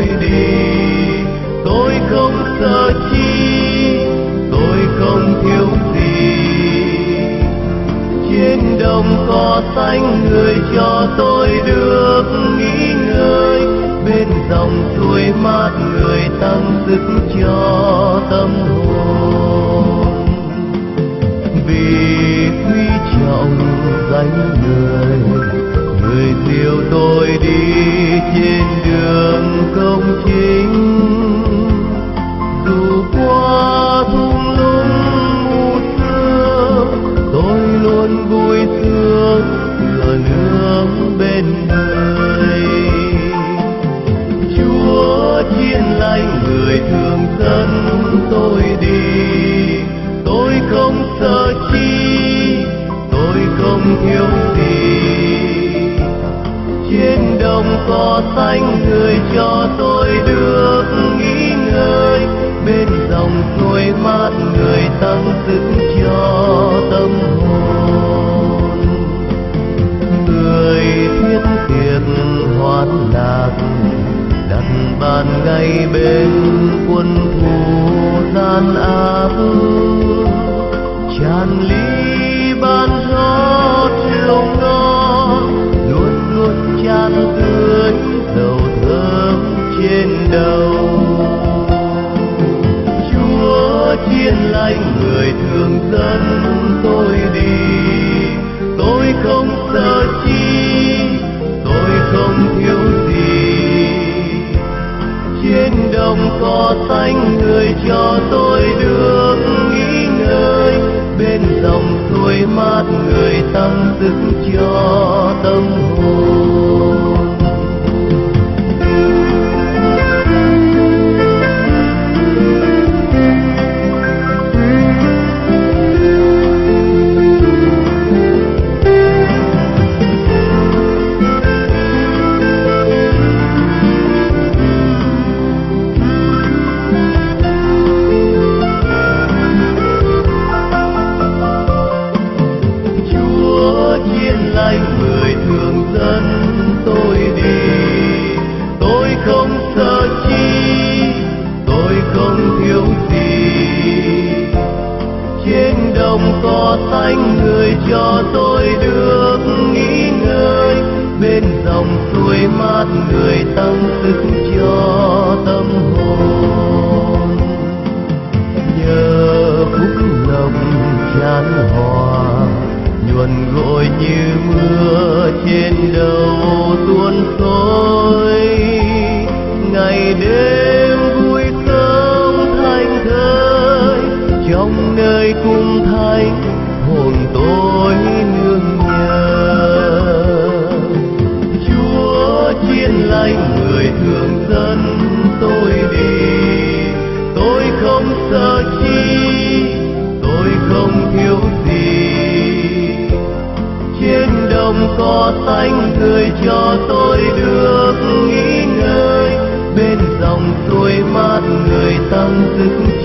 tôi đi. Tôi không sợ chi, tôi không thiếu gì. Trên đồng cỏ xanh người cho tôi được nghỉ ngơi. Bên dòng suối mát người tăng sức cho tâm hồn. Vì quý trọng danh người đi trên đường công chính. Dù qua thung lũng mù xưa, tôi luôn vui sướng thừa nương bên người. Chúa chiên lành người thương dân tôi đi. Tôi không sợ chi tôi không thiếu cỏ xanh người cho tôi được nghỉ ngơi. Bên dòng suối mát người tăng sức cho tâm hồn. Người thiết thiệt hoan lạc, đặt bàn ngay bên quân thù gian áp cỏ xanh người cho tôi được nghỉ ngơi. Bên dòng suối mát người tăng sức cho tâm hồn không gì trên đồng cỏ xanh người cho tôi được nghỉ ngơi. Bên dòng suối mát người tăng sức cho tâm hồn. Nhờ phúc lộc chan hòa, nhuần gội như mưa trên đầu tuôn xối ngày đêm trong nơi cung thánh, hồn tôi nương nhờ. Chúa chiên lành người thương dân tôi đi. Tôi không sợ chi, tôi không thiếu gì. Trên đồng cỏ xanh người cho tôi được nghỉ ngơi. Bên dòng suối mát người tăng sức